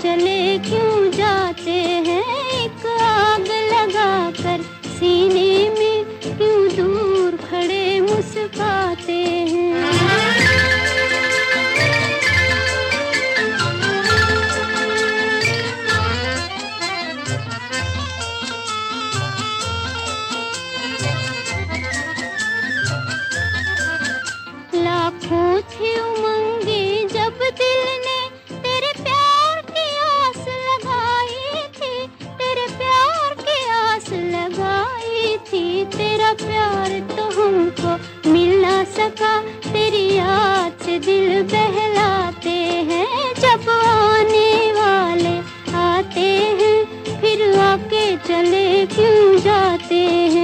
चले क्यों जाते हैं? एक आग लगा कर सीने में क्यों दूर खड़े मुस्काते हैं? लाखों थे क्यों जाते हैं।